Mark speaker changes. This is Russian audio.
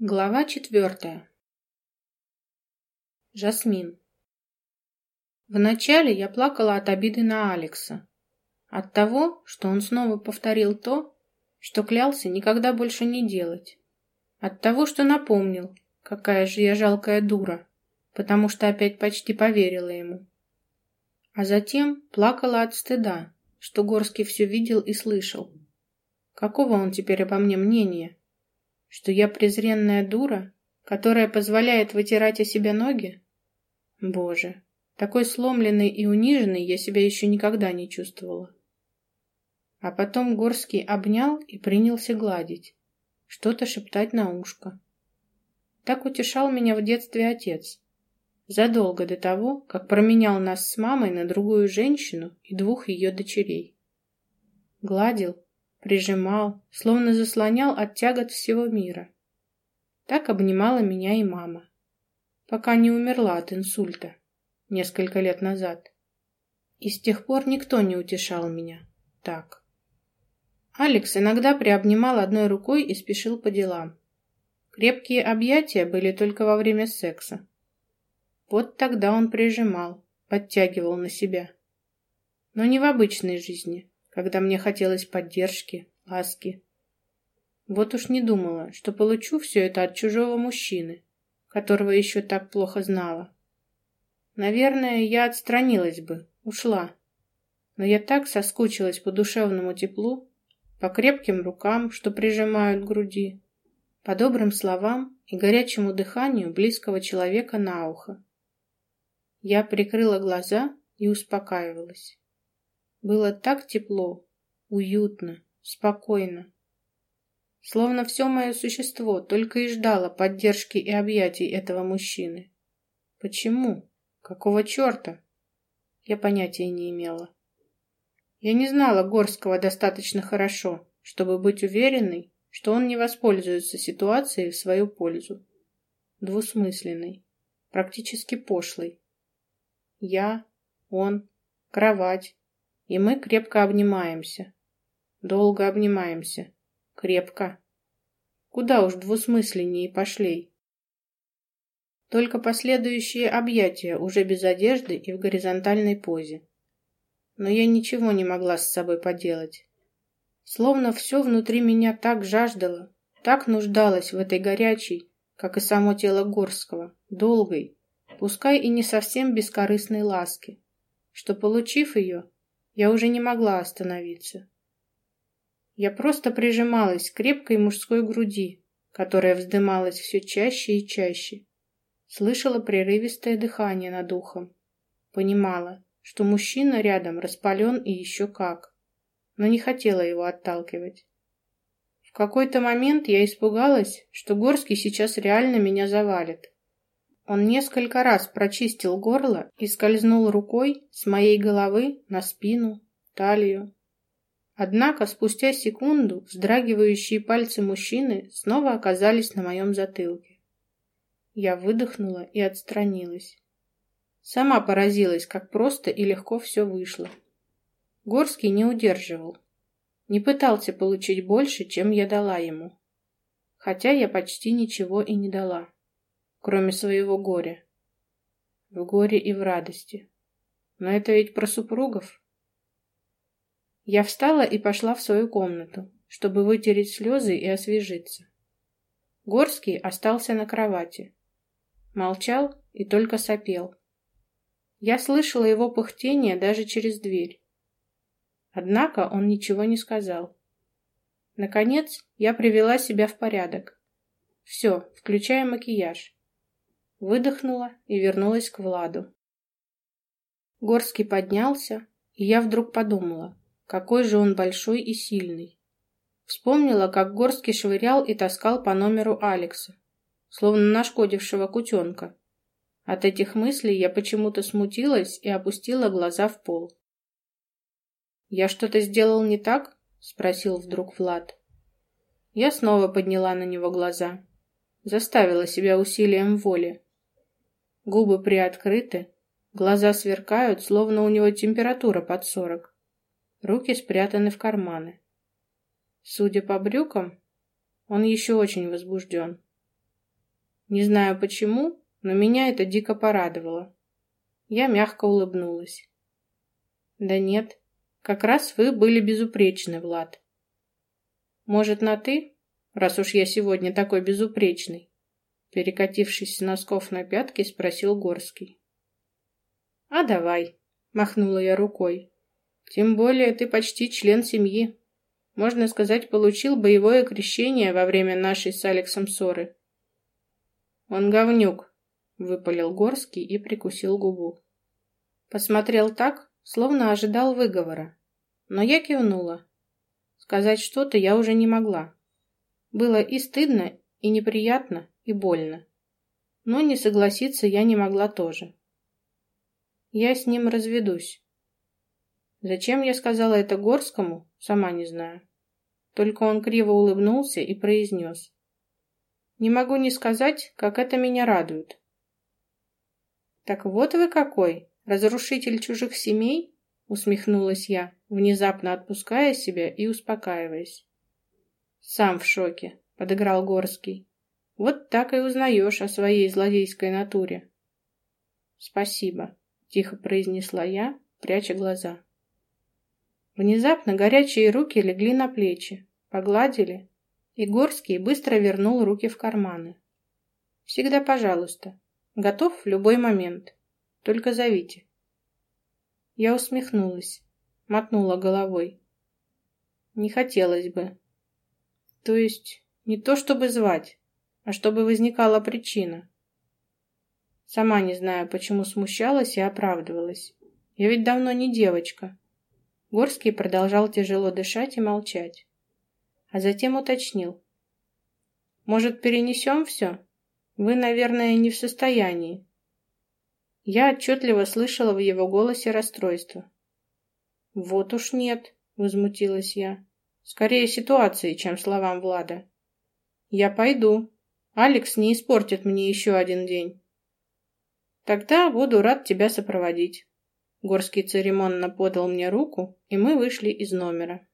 Speaker 1: Глава четвертая. Жасмин. Вначале я плакала от обиды на Алекса. От того, что он снова повторил то, что клялся никогда больше не делать. От того, что напомнил, какая же я жалкая дура, потому что опять почти поверила ему. А затем плакала от стыда, что Горский все видел и слышал. Какого он теперь обо мне мнения? Что я презренная дура, которая позволяет вытирать о себя ноги? Боже, такой сломленной и униженной я себя еще никогда не чувствовала. А потом Горский обнял и принялся гладить, что-то шептать на ушко. Так утешал меня в детстве отец, задолго до того, как променял нас с мамой на другую женщину и двух ее дочерей. Гладил, прижимал, словно заслонял от тягот всего мира. Так обнимала меня и мама, пока не умерла от инсульта несколько лет назад. И с тех пор никто не утешал меня так. Алекс иногда приобнимал одной рукой и спешил по делам. Крепкие объятия были только во время секса. Вот тогда он прижимал, подтягивал на себя. Но не в обычной жизни, когда мне хотелось поддержки, ласки. Вот уж не думала, что получу все это от чужого мужчины, которого еще так плохо знала. Наверное, я отстранилась бы, ушла. Но я так соскучилась по душевному теплу, по крепким рукам, что прижимают к груди, по добрым словам и горячему дыханию близкого человека на ухо. Я прикрыла глаза и успокаивалась. Было так тепло, уютно, спокойно. Словно все мое существо только и ждало поддержки и объятий этого мужчины. Почему? Какого черта? Я понятия не имела. Я не знала Горского достаточно хорошо, чтобы быть уверенной, что он не воспользуется ситуацией в свою пользу. Двусмысленный, практически пошлый. Я, он, кровать, и мы крепко обнимаемся. Долго обнимаемся. Крепко. Куда уж двусмысленнее пошлей. Только последующие объятия уже без одежды и в горизонтальной позе. Но я ничего не могла с собой поделать. Словно все внутри меня так жаждало, так нуждалось в этой горячей, как и само тело Горского, долгой, пускай и не совсем бескорыстной ласке, что, получив ее, я уже не могла остановиться. Я просто прижималась к крепкой мужской груди, которая вздымалась все чаще и чаще. Слышала прерывистое дыхание над ухом. Понимала, что мужчина рядом распален и еще как, но не хотела его отталкивать. В какой-то момент я испугалась, что Горский сейчас реально меня завалит. Он несколько раз прочистил горло и скользнул рукой с моей головы на спину, талию. Однако спустя секунду вздрагивающие пальцы мужчины снова оказались на моем затылке. Я выдохнула и отстранилась. Сама поразилась, как просто и легко все вышло. Горский не удерживал. Не пытался получить больше, чем я дала ему. Хотя я почти ничего и не дала кроме своего горя. В горе и в радости. Но это ведь про супругов. Я встала и пошла в свою комнату, чтобы вытереть слезы и освежиться. Горский остался на кровати. Молчал и только сопел. Я слышала его пыхтение даже через дверь. Однако он ничего не сказал. Наконец, я привела себя в порядок. Все, включая макияж выдохнула и вернулась к Владу. Горский поднялся, и я вдруг подумала, какой же он большой и сильный. Вспомнила, как Горский швырял и таскал по номеру Алекса, словно нашкодившего кутенка. От этих мыслей я почему-то смутилась и опустила глаза в пол. «Я что-то сделал не так?» — спросил вдруг Влад. Я снова подняла на него глаза. Заставила себя усилием воли. Губы приоткрыты, глаза сверкают, словно у него температура под сорок. Руки спрятаны в карманы. Судя по брюкам, он еще очень возбужден. Не знаю почему, но меня это дико порадовало. Я мягко улыбнулась. Да нет, как раз вы были безупречны, Влад. Может, на «ты», раз уж я сегодня такой безупречный? Перекатившись с носков на пятки, спросил Горский. «А давай», — махнула я рукой. «Тем более ты почти член семьи. Можно сказать, получил боевое крещение во время нашей с Алексом ссоры». «Он говнюк», — выпалил Горский и прикусил губу. Посмотрел так, словно ожидал выговора. Но я кивнула. Сказать что-то я уже не могла. Было и стыдно, и неприятно, и больно. Но не согласиться я не могла тоже. Я с ним разведусь. Зачем я сказала это Горскому, сама не знаю. Только он криво улыбнулся и произнес. Не могу не сказать, как это меня радует. Так вот вы какой, разрушитель чужих семей? Усмехнулась я, внезапно отпуская себя и успокаиваясь. Сам в шоке, подыграл Горский. Вот так и узнаешь о своей злодейской натуре. Спасибо, тихо произнесла я, пряча глаза. Внезапно горячие руки легли на плечи, погладили, и Горский быстро вернул руки в карманы. Всегда пожалуйста. Готов в любой момент. Только зовите. Я усмехнулась, мотнула головой. Не хотелось бы. То есть, не то чтобы звать, а чтобы возникала причина. Сама не знаю, почему смущалась и оправдывалась. Я ведь давно не девочка. Горский продолжал тяжело дышать и молчать. А затем уточнил. Может, перенесем все? Вы, наверное, не в состоянии. Я отчетливо слышала в его голосе расстройство. Вот уж нет, возмутилась я. Скорее ситуации, чем словам Влада. Я пойду, Алекс не испортит мне еще один день. Тогда буду рад тебя сопроводить. Горский церемонно подал мне руку, и мы вышли из номера.